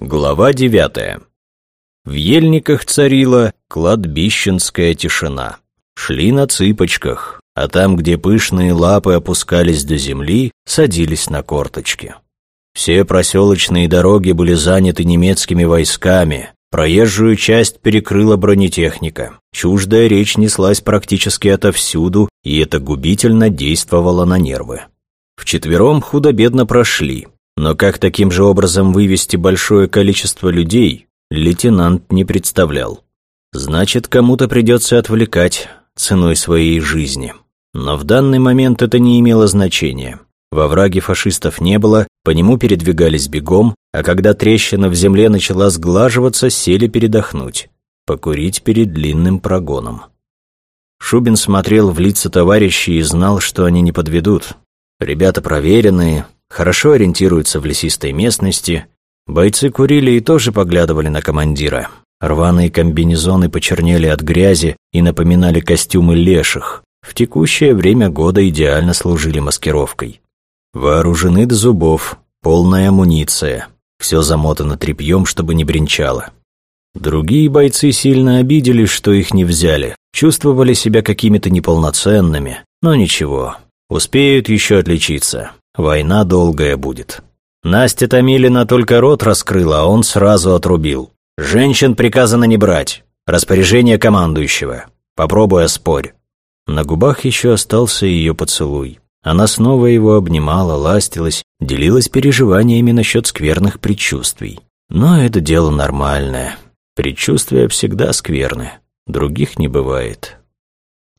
Глава девятая. В ельниках царила кладбищенская тишина. Шли на цыпочках, а там, где пышные лапы опускались до земли, садились на корточки. Все проселочные дороги были заняты немецкими войсками, проезжую часть перекрыла бронетехника. Чуждая речь неслась практически отовсюду, и это губительно действовало на нервы. Вчетвером худо-бедно прошли, но как таким же образом вывести большое количество людей, лейтенант не представлял. Значит, кому-то придется отвлекать ценой своей жизни. Но в данный момент это не имело значения. Во враге фашистов не было, по нему передвигались бегом, а когда трещина в земле начала сглаживаться, сели передохнуть, покурить перед длинным прогоном. Шубин смотрел в лица товарищей и знал, что они не подведут. Ребята проверенные, хорошо ориентируются в лесистой местности. Бойцы курили и тоже поглядывали на командира. Рваные комбинезоны почернели от грязи и напоминали костюмы леших. В текущее время года идеально служили маскировкой. Вооружены до зубов, полная амуниция. Все замотано тряпьем, чтобы не бренчало. Другие бойцы сильно обиделись, что их не взяли. Чувствовали себя какими-то неполноценными. Но ничего, успеют еще отличиться. Война долгая будет. Настя Томилина только рот раскрыла, а он сразу отрубил. Женщин приказано не брать. Распоряжение командующего. Попробуй оспорь. На губах еще остался ее поцелуй. Она снова его обнимала, ластилась, делилась переживаниями насчет скверных предчувствий. Но это дело нормальное. Предчувствия всегда скверны. Других не бывает.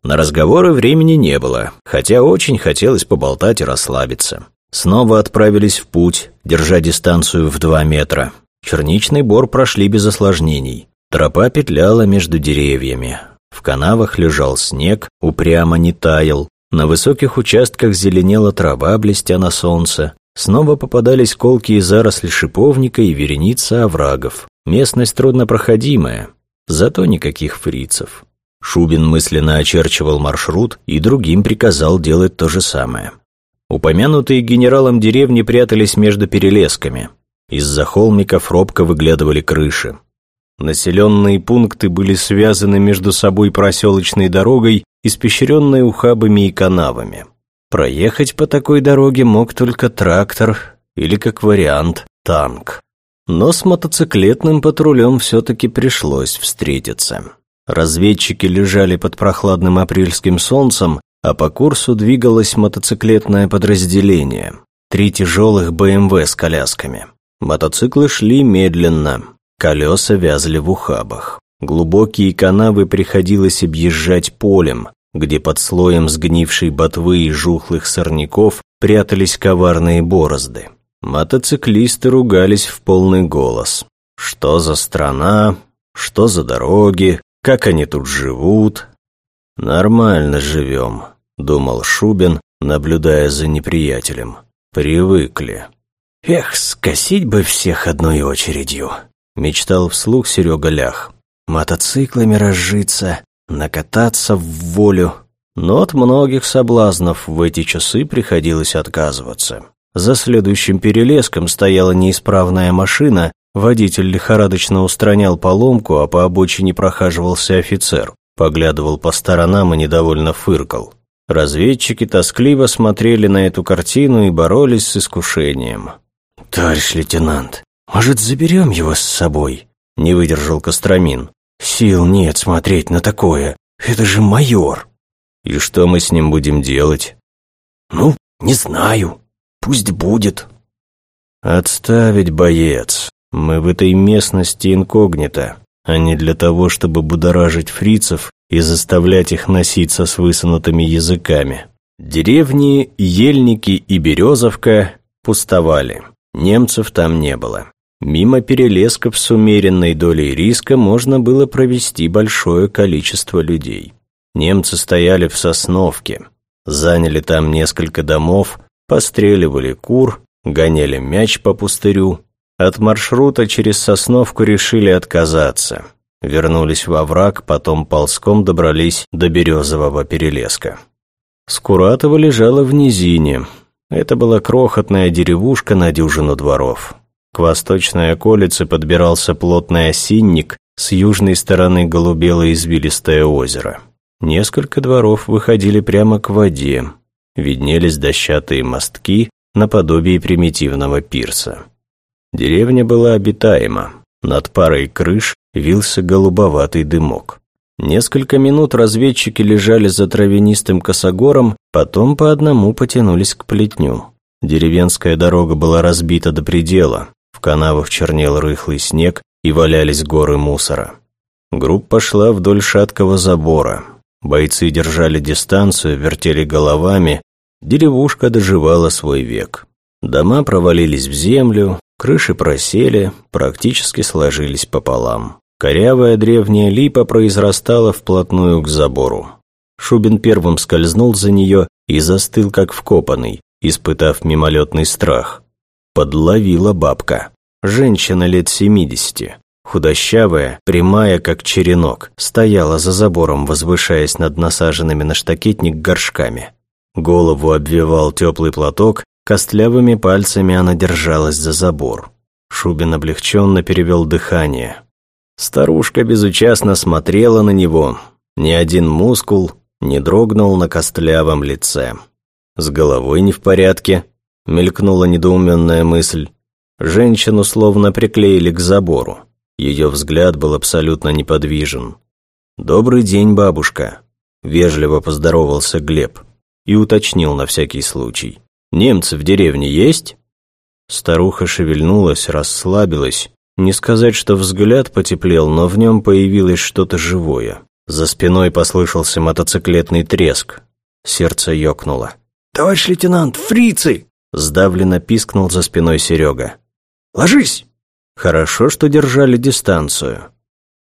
На разговоры времени не было, хотя очень хотелось поболтать и расслабиться. Снова отправились в путь, держа дистанцию в два метра. Черничный бор прошли без осложнений. Тропа петляла между деревьями. В канавах лежал снег, упрямо не таял. На высоких участках зеленела трава, блестя на солнце. Снова попадались колкие заросли шиповника и вереница оврагов. Местность труднопроходимая, зато никаких фрицев. Шубин мысленно очерчивал маршрут и другим приказал делать то же самое. Упомянутые генералом деревни прятались между перелесками. Из-за холмиков робко выглядывали крыши. Населенные пункты были связаны между собой проселочной дорогой, испещренной ухабами и канавами. Проехать по такой дороге мог только трактор или, как вариант, танк. Но с мотоциклетным патрулем все-таки пришлось встретиться. Разведчики лежали под прохладным апрельским солнцем, а по курсу двигалось мотоциклетное подразделение. Три тяжелых БМВ с колясками. Мотоциклы шли медленно, колеса вязли в ухабах. Глубокие канавы приходилось объезжать полем, где под слоем сгнившей ботвы и жухлых сорняков прятались коварные борозды. Мотоциклисты ругались в полный голос. Что за страна, что за дороги, как они тут живут? Нормально живем, думал Шубин, наблюдая за неприятелем. Привыкли. Эх, скосить бы всех одной очередью, мечтал вслух Серега Лях. Мотоциклами разжиться, накататься в волю. Но от многих соблазнов в эти часы приходилось отказываться. За следующим перелеском стояла неисправная машина, Водитель лихорадочно устранял поломку, а по обочине прохаживался офицер. Поглядывал по сторонам и недовольно фыркал. Разведчики тоскливо смотрели на эту картину и боролись с искушением. «Товарищ лейтенант, может, заберем его с собой?» – не выдержал Костромин. «Сил нет смотреть на такое. Это же майор!» «И что мы с ним будем делать?» «Ну, не знаю. Пусть будет». «Отставить, боец. Мы в этой местности инкогнито, а не для того, чтобы будоражить фрицев и заставлять их носиться с высунутыми языками. Деревни Ельники и Березовка пустовали. Немцев там не было. Мимо перелесков с умеренной долей риска можно было провести большое количество людей. Немцы стояли в Сосновке, заняли там несколько домов, постреливали кур, гоняли мяч по пустырю, от маршрута через Сосновку решили отказаться. Вернулись во враг, потом ползком добрались до Березового перелеска. Скуратова лежала в низине. Это была крохотная деревушка на дюжину дворов. К восточной околице подбирался плотный осинник, с южной стороны голубело извилистое озеро. Несколько дворов выходили прямо к воде. Виднелись дощатые мостки наподобие примитивного пирса. Деревня была обитаема. Над парой крыш вился голубоватый дымок. Несколько минут разведчики лежали за травянистым косогором, потом по одному потянулись к плетню. Деревенская дорога была разбита до предела, в канавах чернел рыхлый снег и валялись горы мусора. Группа шла вдоль шаткого забора. Бойцы держали дистанцию, вертели головами. Деревушка доживала свой век. Дома провалились в землю, крыши просели, практически сложились пополам. Корявая древняя липа произрастала вплотную к забору. Шубин первым скользнул за нее и застыл как вкопанный, испытав мимолетный страх. Подловила бабка. Женщина лет семидесяти. Худощавая, прямая, как черенок, стояла за забором, возвышаясь над насаженными на штакетник горшками. Голову обвивал теплый платок, костлявыми пальцами она держалась за забор. Шубин облегченно перевел дыхание. Старушка безучастно смотрела на него. Ни один мускул не дрогнул на костлявом лице. «С головой не в порядке», — мелькнула недоуменная мысль. Женщину словно приклеили к забору. Ее взгляд был абсолютно неподвижен. «Добрый день, бабушка», — вежливо поздоровался Глеб и уточнил на всякий случай. «Немцы в деревне есть?» Старуха шевельнулась, расслабилась, не сказать, что взгляд потеплел, но в нем появилось что-то живое. За спиной послышался мотоциклетный треск. Сердце ёкнуло. «Товарищ лейтенант, фрицы!» Сдавленно пискнул за спиной Серега. «Ложись!» Хорошо, что держали дистанцию.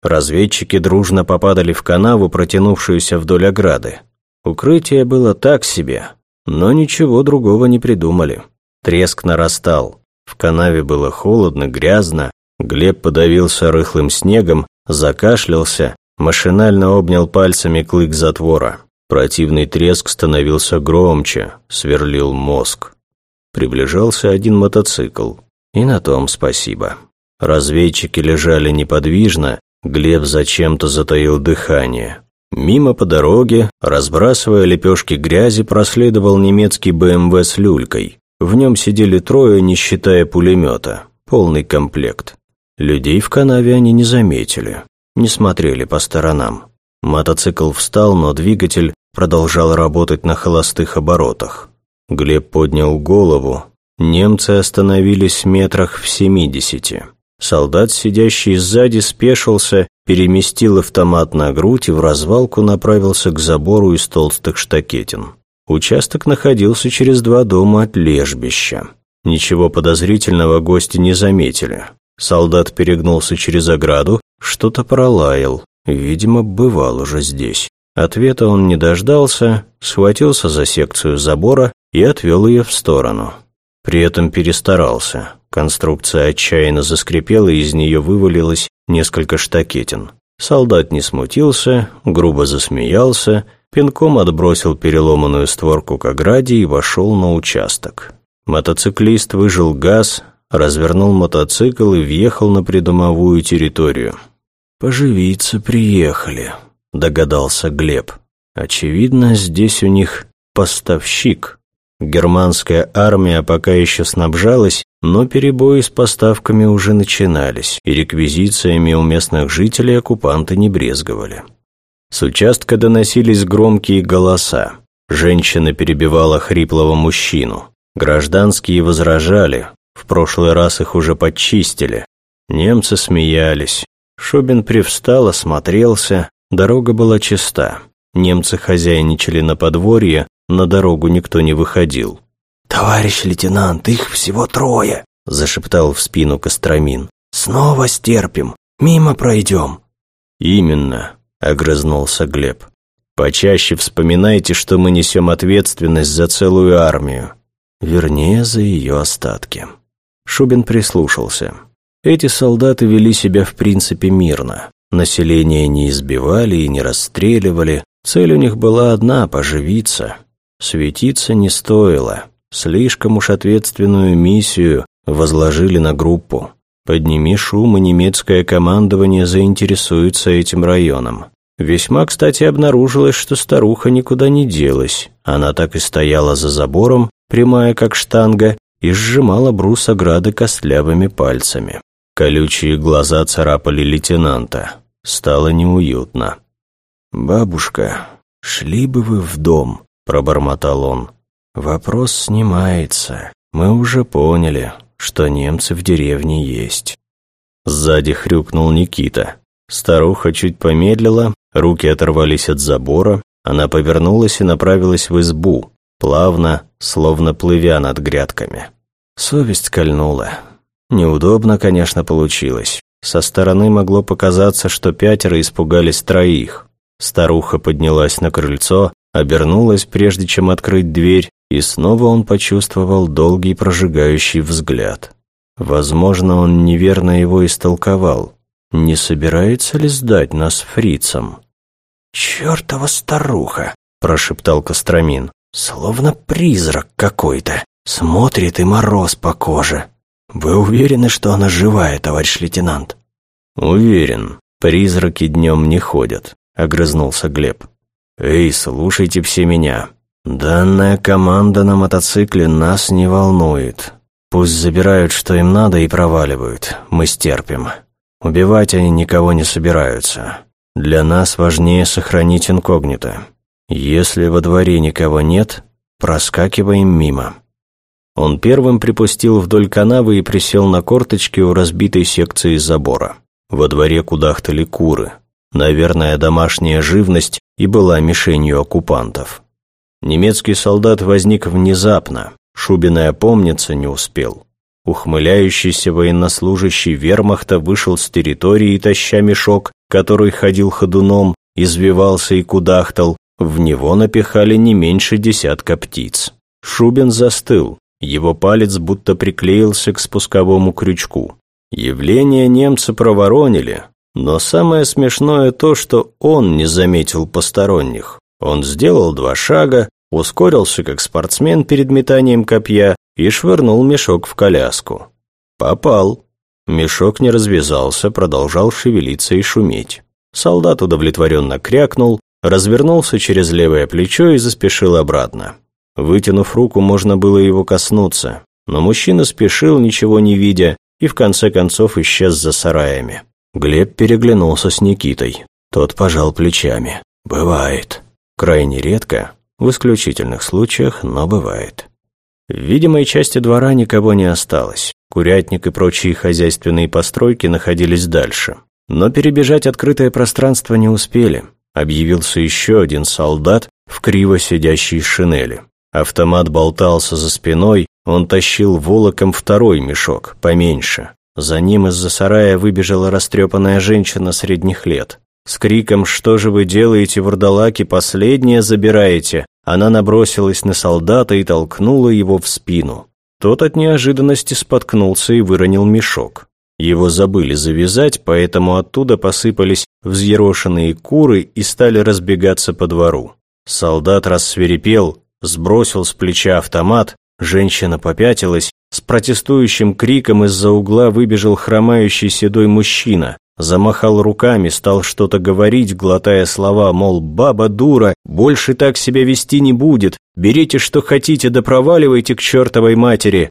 Разведчики дружно попадали в канаву, протянувшуюся вдоль ограды. Укрытие было так себе, но ничего другого не придумали. Треск нарастал. В канаве было холодно, грязно, Глеб подавился рыхлым снегом, закашлялся, машинально обнял пальцами клык затвора. Противный треск становился громче, сверлил мозг. Приближался один мотоцикл. И на том спасибо. Разведчики лежали неподвижно, Глеб зачем-то затаил дыхание. Мимо по дороге, разбрасывая лепешки грязи, проследовал немецкий БМВ с люлькой. В нем сидели трое, не считая пулемета. Полный комплект. Людей в канаве они не заметили, не смотрели по сторонам. Мотоцикл встал, но двигатель продолжал работать на холостых оборотах. Глеб поднял голову. Немцы остановились в метрах в семидесяти. Солдат, сидящий сзади, спешился, переместил автомат на грудь и в развалку направился к забору из толстых штакетин. Участок находился через два дома от лежбища. Ничего подозрительного гости не заметили. Солдат перегнулся через ограду, что-то пролаял. Видимо, бывал уже здесь. Ответа он не дождался, схватился за секцию забора и отвел ее в сторону. При этом перестарался. Конструкция отчаянно заскрипела, и из нее вывалилось несколько штакетин. Солдат не смутился, грубо засмеялся, пинком отбросил переломанную створку к ограде и вошел на участок. Мотоциклист выжил газ, развернул мотоцикл и въехал на придомовую территорию. «Поживиться приехали», — догадался Глеб. «Очевидно, здесь у них поставщик. Германская армия пока еще снабжалась, но перебои с поставками уже начинались, и реквизициями у местных жителей оккупанты не брезговали». С участка доносились громкие голоса. Женщина перебивала хриплого мужчину. Гражданские возражали, в прошлый раз их уже подчистили. Немцы смеялись. Шубин привстал, осмотрелся. Дорога была чиста. Немцы хозяйничали на подворье, на дорогу никто не выходил. «Товарищ лейтенант, их всего трое», – зашептал в спину Костромин. «Снова стерпим, мимо пройдем». «Именно», – огрызнулся Глеб. «Почаще вспоминайте, что мы несем ответственность за целую армию. Вернее, за ее остатки». Шубин прислушался. Эти солдаты вели себя в принципе мирно. Население не избивали и не расстреливали. Цель у них была одна – поживиться. Светиться не стоило. Слишком уж ответственную миссию возложили на группу. Подними шум, и немецкое командование заинтересуется этим районом. Весьма, кстати, обнаружилось, что старуха никуда не делась. Она так и стояла за забором, прямая как штанга, и сжимала брус ограды костлявыми пальцами. Колючие глаза царапали лейтенанта. Стало неуютно. «Бабушка, шли бы вы в дом», — пробормотал он. «Вопрос снимается. Мы уже поняли, что немцы в деревне есть». Сзади хрюкнул Никита. Старуха чуть помедлила, руки оторвались от забора, она повернулась и направилась в избу, плавно, словно плывя над грядками. Совесть кольнула. Неудобно, конечно, получилось. Со стороны могло показаться, что пятеро испугались троих. Старуха поднялась на крыльцо, обернулась, прежде чем открыть дверь, и снова он почувствовал долгий прожигающий взгляд. Возможно, он неверно его истолковал. Не собирается ли сдать нас фрицам? «Чёртова старуха!» – прошептал Костромин. «Словно призрак какой-то. Смотрит и мороз по коже. Вы уверены, что она живая, товарищ лейтенант?» «Уверен. Призраки днем не ходят», – огрызнулся Глеб. «Эй, слушайте все меня. Данная команда на мотоцикле нас не волнует. Пусть забирают, что им надо, и проваливают. Мы стерпим. Убивать они никого не собираются. Для нас важнее сохранить инкогнито. Если во дворе никого нет, проскакиваем мимо». Он первым припустил вдоль канавы и присел на корточки у разбитой секции забора. Во дворе кудахтали куры. Наверное, домашняя живность и была мишенью оккупантов. Немецкий солдат возник внезапно, Шубин опомниться не успел. Ухмыляющийся военнослужащий вермахта вышел с территории, таща мешок, который ходил ходуном, извивался и кудахтал, в него напихали не меньше десятка птиц. Шубин застыл, его палец будто приклеился к спусковому крючку. Явление немцы проворонили, но самое смешное то, что он не заметил посторонних. Он сделал два шага, ускорился как спортсмен перед метанием копья и швырнул мешок в коляску. Попал. Мешок не развязался, продолжал шевелиться и шуметь. Солдат удовлетворенно крякнул, развернулся через левое плечо и заспешил обратно. Вытянув руку, можно было его коснуться, но мужчина спешил, ничего не видя, и в конце концов исчез за сараями. Глеб переглянулся с Никитой. Тот пожал плечами. «Бывает. Крайне редко, в исключительных случаях, но бывает». В видимой части двора никого не осталось. Курятник и прочие хозяйственные постройки находились дальше. Но перебежать открытое пространство не успели. Объявился еще один солдат в криво сидящей шинели. Автомат болтался за спиной, он тащил волоком второй мешок, поменьше. За ним из-за сарая выбежала растрепанная женщина средних лет. С криком «Что же вы делаете, вурдалаки, последнее забираете?» Она набросилась на солдата и толкнула его в спину. Тот от неожиданности споткнулся и выронил мешок. Его забыли завязать, поэтому оттуда посыпались взъерошенные куры и стали разбегаться по двору. Солдат рассверепел, сбросил с плеча автомат, женщина попятилась, с протестующим криком из-за угла выбежал хромающий седой мужчина, замахал руками, стал что-то говорить, глотая слова, мол, баба дура, больше так себя вести не будет, берите что хотите да проваливайте к чертовой матери.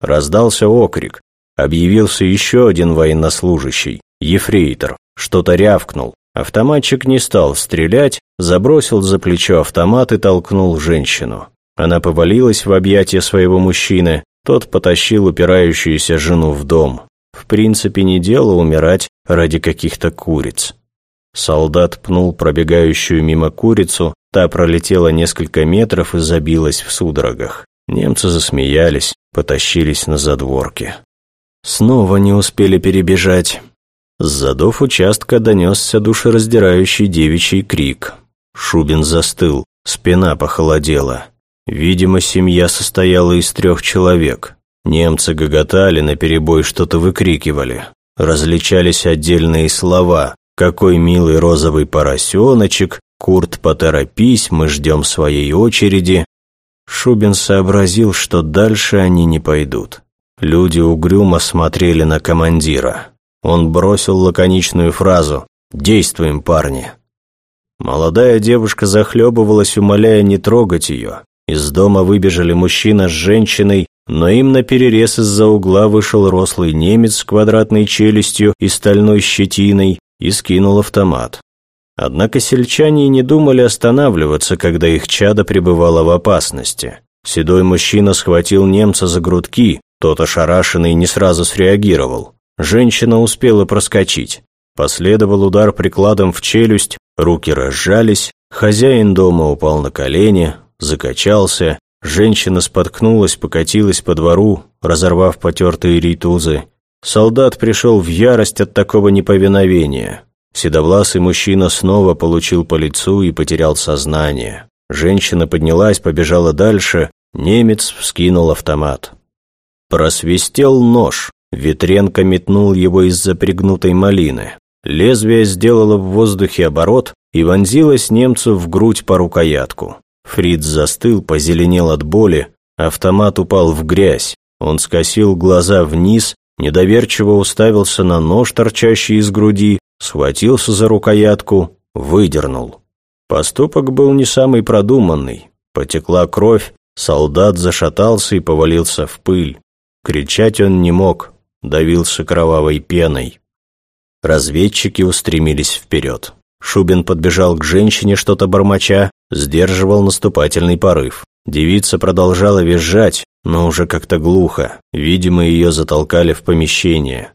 Раздался окрик, объявился еще один военнослужащий, ефрейтор, что-то рявкнул, Автоматчик не стал стрелять, забросил за плечо автомат и толкнул женщину. Она повалилась в объятия своего мужчины, тот потащил упирающуюся жену в дом. В принципе, не дело умирать ради каких-то куриц. Солдат пнул пробегающую мимо курицу, та пролетела несколько метров и забилась в судорогах. Немцы засмеялись, потащились на задворки. Снова не успели перебежать. С задов участка донесся душераздирающий девичий крик. Шубин застыл, спина похолодела. Видимо, семья состояла из трех человек. Немцы гоготали, наперебой что-то выкрикивали. Различались отдельные слова. «Какой милый розовый поросеночек», «Курт, поторопись, мы ждем своей очереди». Шубин сообразил, что дальше они не пойдут. Люди угрюмо смотрели на командира. Он бросил лаконичную фразу «Действуем, парни!». Молодая девушка захлебывалась, умоляя не трогать ее. Из дома выбежали мужчина с женщиной, но им наперерез из-за угла вышел рослый немец с квадратной челюстью и стальной щетиной и скинул автомат. Однако сельчане не думали останавливаться, когда их чадо пребывало в опасности. Седой мужчина схватил немца за грудки, тот ошарашенный не сразу среагировал. Женщина успела проскочить. Последовал удар прикладом в челюсть, руки разжались, хозяин дома упал на колени, закачался, женщина споткнулась, покатилась по двору, разорвав потертые рейтузы. Солдат пришел в ярость от такого неповиновения. Седовласый мужчина снова получил по лицу и потерял сознание. Женщина поднялась, побежала дальше, немец вскинул автомат. Просвистел нож, Ветренко метнул его из-за пригнутой малины. Лезвие сделало в воздухе оборот и вонзилось немцу в грудь по рукоятку. Фриц застыл, позеленел от боли, автомат упал в грязь. Он скосил глаза вниз, недоверчиво уставился на нож, торчащий из груди, схватился за рукоятку, выдернул. Поступок был не самый продуманный. Потекла кровь, солдат зашатался и повалился в пыль. Кричать он не мог, давился кровавой пеной. Разведчики устремились вперед. Шубин подбежал к женщине, что-то бормоча, сдерживал наступательный порыв. Девица продолжала визжать, но уже как-то глухо. Видимо, ее затолкали в помещение.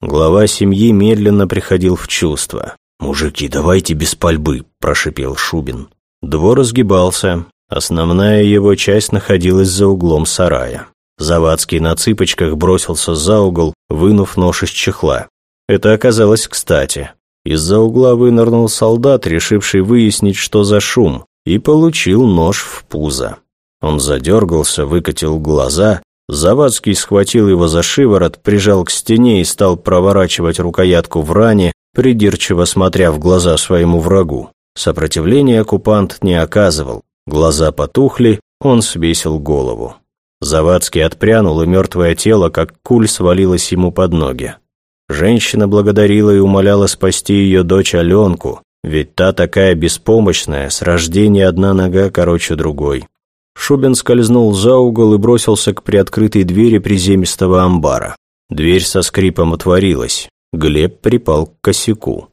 Глава семьи медленно приходил в чувство. «Мужики, давайте без пальбы», – прошипел Шубин. Двор разгибался. Основная его часть находилась за углом сарая. Завадский на цыпочках бросился за угол, вынув нож из чехла. Это оказалось кстати. Из-за угла вынырнул солдат, решивший выяснить, что за шум, и получил нож в пузо. Он задергался, выкатил глаза, Завадский схватил его за шиворот, прижал к стене и стал проворачивать рукоятку в ране, придирчиво смотря в глаза своему врагу. Сопротивления оккупант не оказывал, глаза потухли, он свесил голову. Завадский отпрянул, и мертвое тело, как куль, свалилось ему под ноги. Женщина благодарила и умоляла спасти ее дочь Аленку, ведь та такая беспомощная, с рождения одна нога короче другой. Шубин скользнул за угол и бросился к приоткрытой двери приземистого амбара. Дверь со скрипом отворилась. Глеб припал к косяку.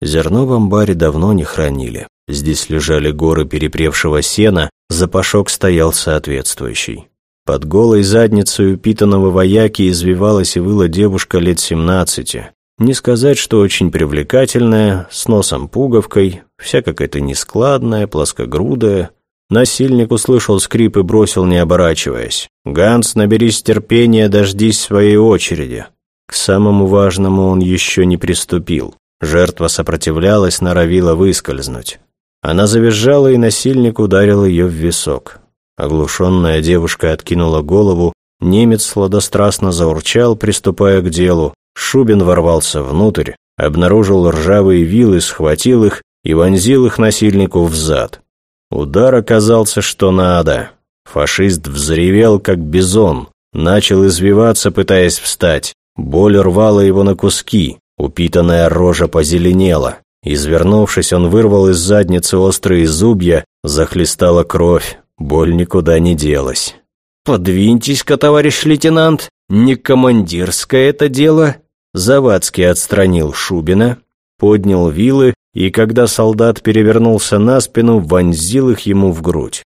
Зерно в амбаре давно не хранили. Здесь лежали горы перепревшего сена, запашок стоял соответствующий. Под голой задницей упитанного вояки извивалась и выла девушка лет семнадцати. Не сказать, что очень привлекательная, с носом-пуговкой, вся какая-то нескладная, плоскогрудая. Насильник услышал скрип и бросил, не оборачиваясь. «Ганс, наберись терпения, дождись своей очереди». К самому важному он еще не приступил. Жертва сопротивлялась, норовила выскользнуть. Она завизжала, и насильник ударил ее в висок. Оглушенная девушка откинула голову, немец сладострастно заурчал, приступая к делу. Шубин ворвался внутрь, обнаружил ржавые вилы, схватил их и вонзил их насильнику в зад. Удар оказался что надо. Фашист взревел, как бизон, начал извиваться, пытаясь встать. Боль рвала его на куски, упитанная рожа позеленела. Извернувшись, он вырвал из задницы острые зубья, захлестала кровь. Боль никуда не делась. «Подвиньтесь-ка, товарищ лейтенант, не командирское это дело!» Завадский отстранил Шубина, поднял вилы и, когда солдат перевернулся на спину, вонзил их ему в грудь.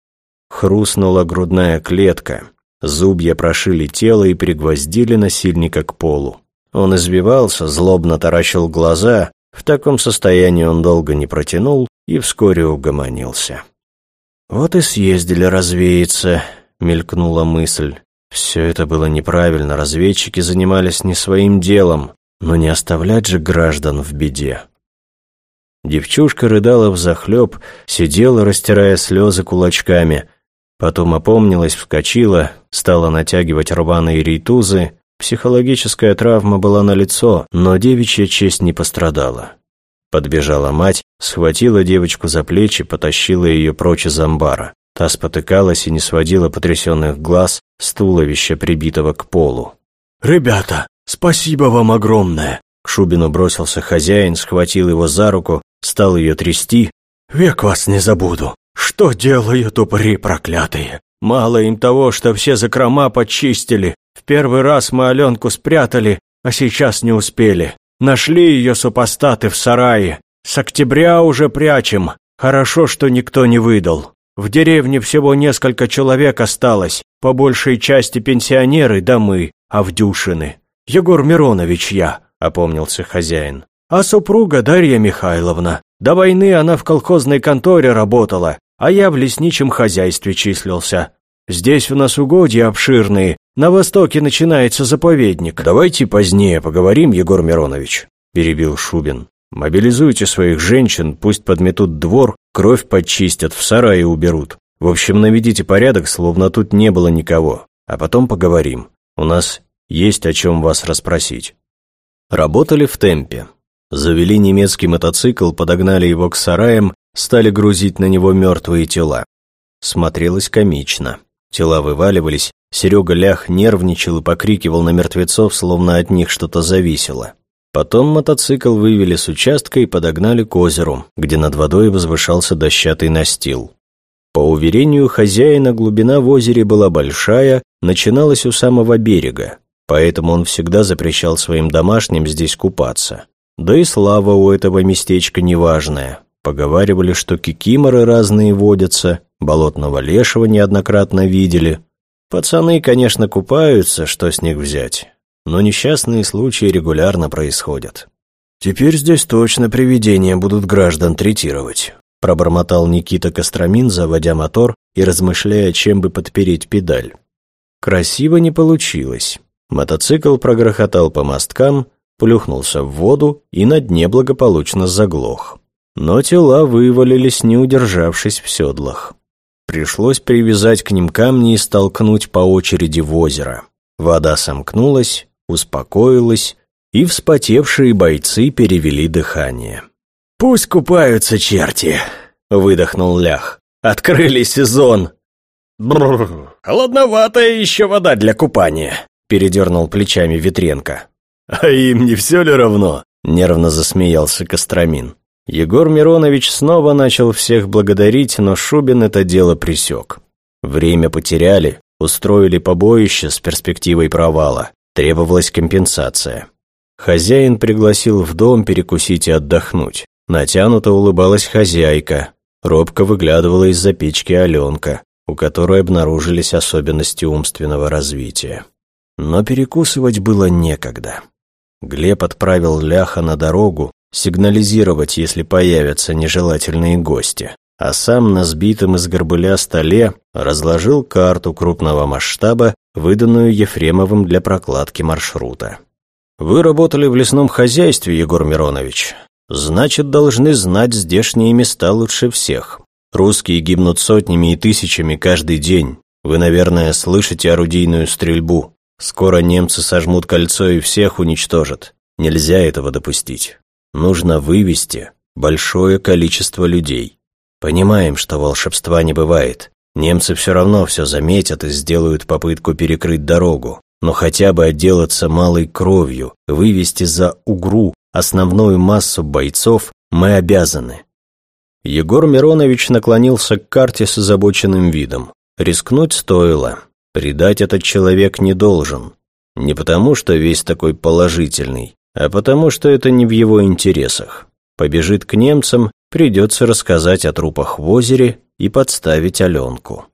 Хрустнула грудная клетка. Зубья прошили тело и пригвоздили насильника к полу. Он извивался, злобно таращил глаза. В таком состоянии он долго не протянул и вскоре угомонился. «Вот и съездили развеяться», — мелькнула мысль. Все это было неправильно, разведчики занимались не своим делом, но не оставлять же граждан в беде. Девчушка рыдала взахлеб, сидела, растирая слезы кулачками. Потом опомнилась, вскочила, стала натягивать рваные рейтузы. Психологическая травма была налицо, но девичья честь не пострадала. Подбежала мать, схватила девочку за плечи, потащила ее прочь из амбара. Та спотыкалась и не сводила потрясенных глаз с туловища, прибитого к полу. Ребята, спасибо вам огромное!» К Шубину бросился хозяин, схватил его за руку, стал ее трясти. «Век вас не забуду! Что делают упыри проклятые? Мало им того, что все закрома почистили. В первый раз мы Аленку спрятали, а сейчас не успели. Нашли ее супостаты в сарае. С октября уже прячем. Хорошо, что никто не выдал. В деревне всего несколько человек осталось, по большей части пенсионеры да мы, Авдюшины. Егор Миронович я, опомнился хозяин. А супруга Дарья Михайловна. До войны она в колхозной конторе работала, а я в лесничем хозяйстве числился. Здесь у нас угодья обширные, на востоке начинается заповедник. Давайте позднее поговорим, Егор Миронович, перебил Шубин. Мобилизуйте своих женщин, пусть подметут двор, кровь подчистят, в сарае уберут. В общем, наведите порядок, словно тут не было никого. А потом поговорим. У нас есть о чем вас расспросить. Работали в темпе. Завели немецкий мотоцикл, подогнали его к сараям, стали грузить на него мертвые тела. Смотрелось комично. Тела вываливались, Серега Лях нервничал и покрикивал на мертвецов, словно от них что-то зависело. Потом мотоцикл вывели с участка и подогнали к озеру, где над водой возвышался дощатый настил. По уверению хозяина, глубина в озере была большая, начиналась у самого берега, поэтому он всегда запрещал своим домашним здесь купаться. Да и слава у этого местечка неважная. Поговаривали, что кикиморы разные водятся, болотного лешего неоднократно видели. Пацаны, конечно, купаются, что с них взять но несчастные случаи регулярно происходят. «Теперь здесь точно привидения будут граждан третировать», пробормотал Никита Костромин, заводя мотор и размышляя, чем бы подпереть педаль. Красиво не получилось. Мотоцикл прогрохотал по мосткам, плюхнулся в воду и на дне благополучно заглох. Но тела вывалились, не удержавшись в седлах. Пришлось привязать к ним камни и столкнуть по очереди в озеро. Вода сомкнулась, успокоилась, и вспотевшие бойцы перевели дыхание. «Пусть купаются черти!» — выдохнул Лях. «Открыли сезон!» «Бррр, холодноватая еще вода для купания!» — передернул плечами Ветренко. «А им не все ли равно?» — нервно засмеялся Костромин. Егор Миронович снова начал всех благодарить, но Шубин это дело присек. Время потеряли, устроили побоище с перспективой провала. Требовалась компенсация. Хозяин пригласил в дом перекусить и отдохнуть. Натянуто улыбалась хозяйка. Робко выглядывала из-за печки Аленка, у которой обнаружились особенности умственного развития. Но перекусывать было некогда. Глеб отправил Ляха на дорогу сигнализировать, если появятся нежелательные гости, а сам на сбитом из горбыля столе разложил карту крупного масштаба выданную Ефремовым для прокладки маршрута. «Вы работали в лесном хозяйстве, Егор Миронович. Значит, должны знать здешние места лучше всех. Русские гибнут сотнями и тысячами каждый день. Вы, наверное, слышите орудийную стрельбу. Скоро немцы сожмут кольцо и всех уничтожат. Нельзя этого допустить. Нужно вывести большое количество людей. Понимаем, что волшебства не бывает. Немцы все равно все заметят и сделают попытку перекрыть дорогу, но хотя бы отделаться малой кровью, вывести за Угру основную массу бойцов мы обязаны. Егор Миронович наклонился к карте с озабоченным видом. Рискнуть стоило. Предать этот человек не должен. Не потому, что весь такой положительный, а потому, что это не в его интересах. Побежит к немцам, придется рассказать о трупах в озере и подставить Аленку.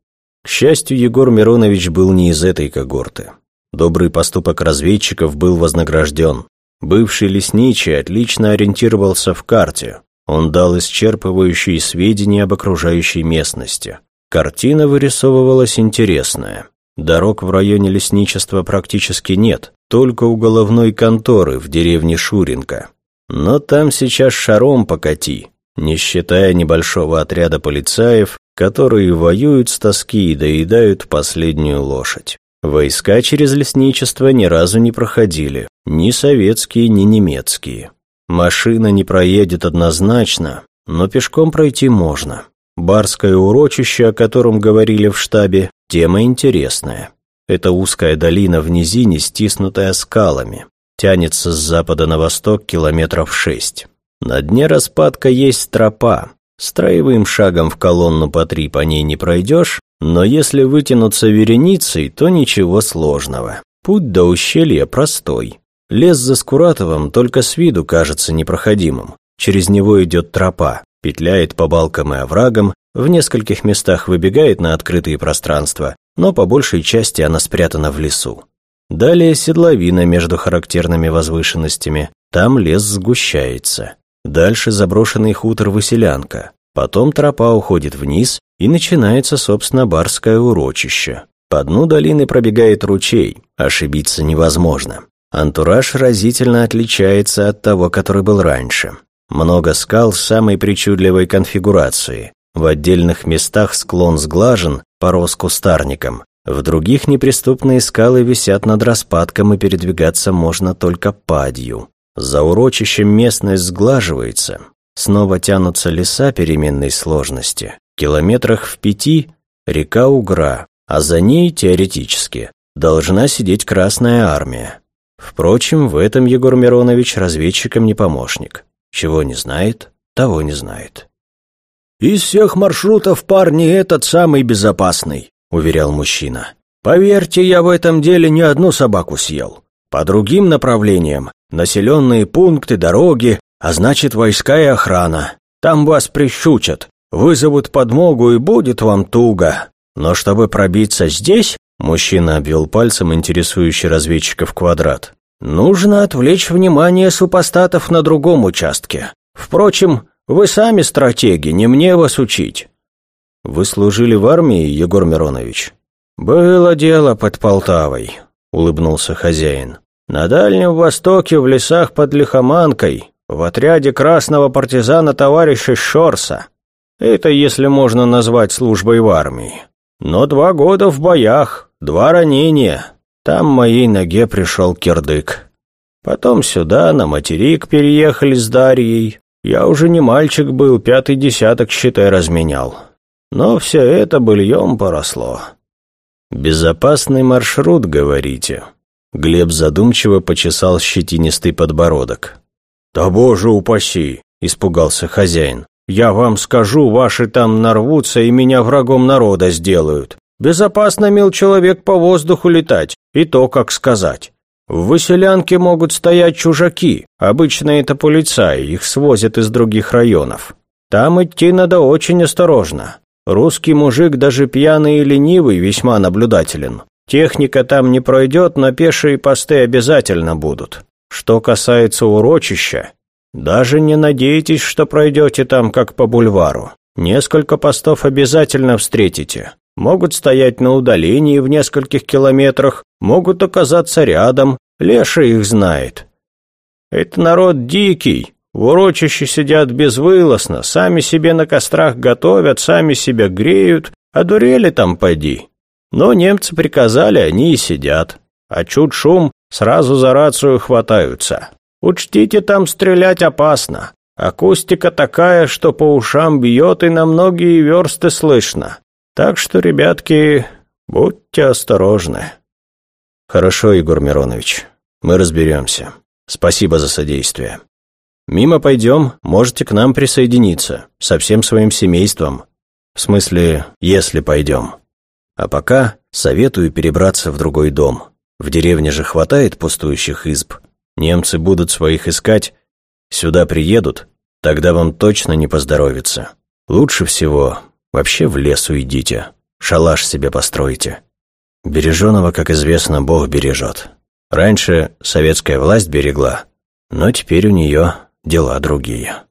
К счастью, Егор Миронович был не из этой когорты. Добрый поступок разведчиков был вознагражден. Бывший лесничий отлично ориентировался в карте. Он дал исчерпывающие сведения об окружающей местности. Картина вырисовывалась интересная. Дорог в районе лесничества практически нет, только у головной конторы в деревне Шуринка. Но там сейчас шаром покати, не считая небольшого отряда полицаев, которые воюют с тоски и доедают последнюю лошадь. Войска через лесничество ни разу не проходили, ни советские, ни немецкие. Машина не проедет однозначно, но пешком пройти можно. Барское урочище, о котором говорили в штабе, тема интересная. Это узкая долина в низине, стиснутая скалами. Тянется с запада на восток километров шесть. На дне распадка есть тропа. Строевым шагом в колонну по три по ней не пройдешь, но если вытянуться вереницей, то ничего сложного. Путь до ущелья простой. Лес за Скуратовым только с виду кажется непроходимым. Через него идет тропа, петляет по балкам и оврагам, в нескольких местах выбегает на открытые пространства, но по большей части она спрятана в лесу. Далее седловина между характерными возвышенностями, там лес сгущается. Дальше заброшенный хутор Василянка. Потом тропа уходит вниз, и начинается, собственно, барское урочище. По дну долины пробегает ручей, ошибиться невозможно. Антураж разительно отличается от того, который был раньше. Много скал с самой причудливой конфигурацией. В отдельных местах склон сглажен, порос кустарником. В других неприступные скалы висят над распадком, и передвигаться можно только падью. За урочищем местность сглаживается. Снова тянутся леса переменной сложности. В километрах в пяти – река Угра, а за ней, теоретически, должна сидеть Красная Армия. Впрочем, в этом Егор Миронович разведчикам не помощник. Чего не знает, того не знает. «Из всех маршрутов, парни, этот самый безопасный», – уверял мужчина. «Поверьте, я в этом деле не одну собаку съел. По другим направлениям населенные пункты, дороги, а значит войска и охрана. Там вас прищучат, вызовут подмогу и будет вам туго. Но чтобы пробиться здесь, мужчина обвел пальцем интересующий разведчиков квадрат, нужно отвлечь внимание супостатов на другом участке. Впрочем, вы сами стратеги, не мне вас учить. Вы служили в армии, Егор Миронович? Было дело под Полтавой, улыбнулся хозяин. На Дальнем Востоке, в лесах под Лихоманкой, в отряде красного партизана товарища Шорса. Это если можно назвать службой в армии. Но два года в боях, два ранения. Там моей ноге пришел кирдык. Потом сюда, на материк, переехали с Дарьей. Я уже не мальчик был, пятый десяток, считай, разменял. Но все это быльем поросло. «Безопасный маршрут, говорите?» Глеб задумчиво почесал щетинистый подбородок. «Да боже упаси!» – испугался хозяин. «Я вам скажу, ваши там нарвутся и меня врагом народа сделают. Безопасно, мил человек, по воздуху летать, и то, как сказать. В выселянке могут стоять чужаки, обычно это полицаи, их свозят из других районов. Там идти надо очень осторожно. Русский мужик, даже пьяный и ленивый, весьма наблюдателен. Техника там не пройдет, но пешие посты обязательно будут. Что касается урочища, даже не надейтесь, что пройдете там как по бульвару. Несколько постов обязательно встретите. Могут стоять на удалении в нескольких километрах, могут оказаться рядом, Леша их знает. Это народ дикий, в урочище сидят безвылазно, сами себе на кострах готовят, сами себя греют, а дурели там поди. Но немцы приказали, они и сидят. А чуть шум, сразу за рацию хватаются. Учтите, там стрелять опасно. Акустика такая, что по ушам бьет и на многие версты слышно. Так что, ребятки, будьте осторожны. Хорошо, Егор Миронович, мы разберемся. Спасибо за содействие. Мимо пойдем, можете к нам присоединиться, со всем своим семейством. В смысле, если пойдем. А пока советую перебраться в другой дом. В деревне же хватает пустующих изб. Немцы будут своих искать. Сюда приедут, тогда вам точно не поздоровится. Лучше всего вообще в лес уйдите. Шалаш себе постройте. Береженого, как известно, Бог бережет. Раньше советская власть берегла, но теперь у нее дела другие.